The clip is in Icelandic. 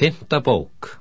Fymta bók.